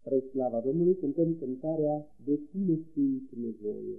Spre slava Domnului cântăm cântarea De tine simt nevoie.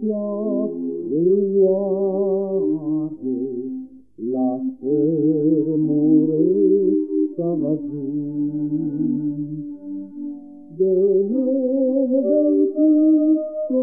putea eu oare la țărmure să ajung? De nu vei fi tu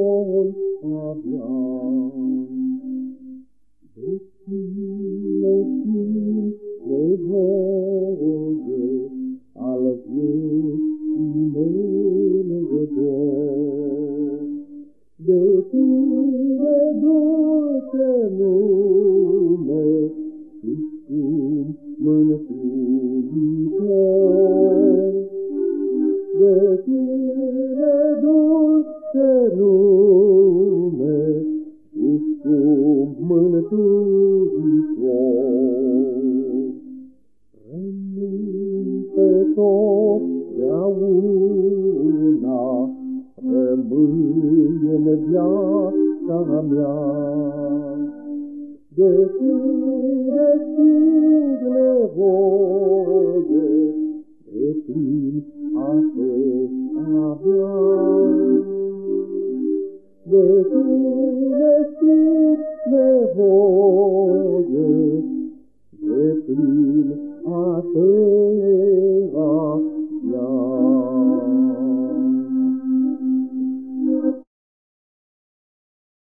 De tine dulce nume întotdeauna rămâi în viața mea. De tine simt nevoie, de plin a te avea. De tine simt nevoie,